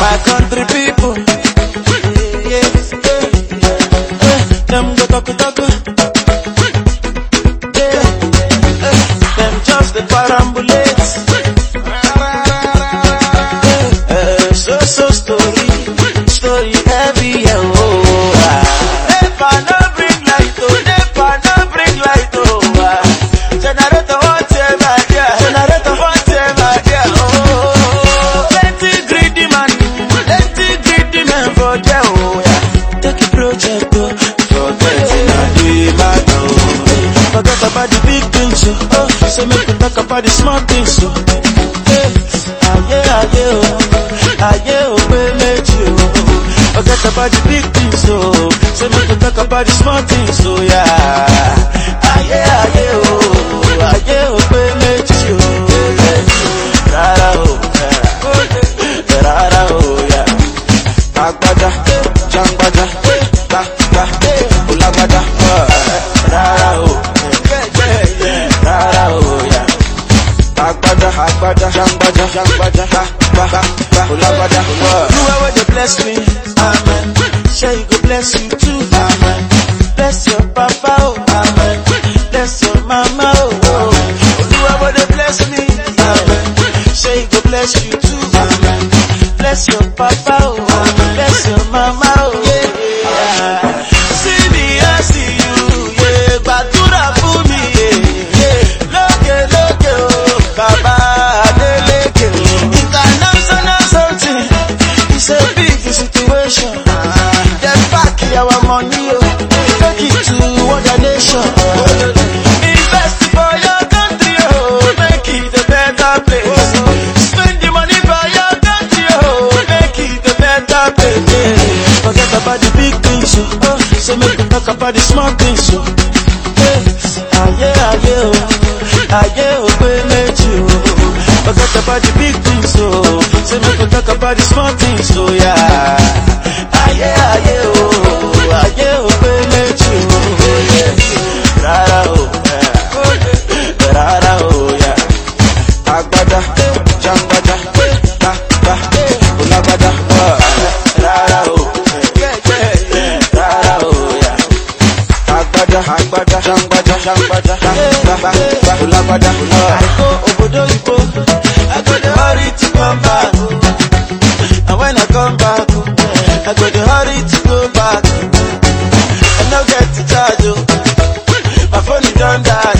My country people, yeah, yeah, yeah. Them go talk talk. Things, oh, oh. So make we talk about the small things, oh. Hey, aye, aye, oh, aye, oh, pé méjì, oh. Forget about the big things, oh. So make we talk about the small things, oh, yeah. Aye, aye, oh, agbada, jangbada, jangbada, gba, gba, gba, olagbada, Olúwa wey dey bless me, amen. Shey you go bless you too, amen. Bless your papa, oh, amen. Bless your mama, oh, oh. Olúwa wey dey bless me, amen. Shey you go bless you too, amen. Bless your papa, about the small things. Hey, aye, aye, oh, aye, oh, pé méjì, oh. Forget about the big things, so make we talk about the small things, oh, yeah. Aye, aye, oh, aye, oh, pé Agbada, agbada, gba, gba, olagbada, I go dey hurry to come back. And when I come back, I go dey hurry to go back. I no get to charge, oh. My phone is done die.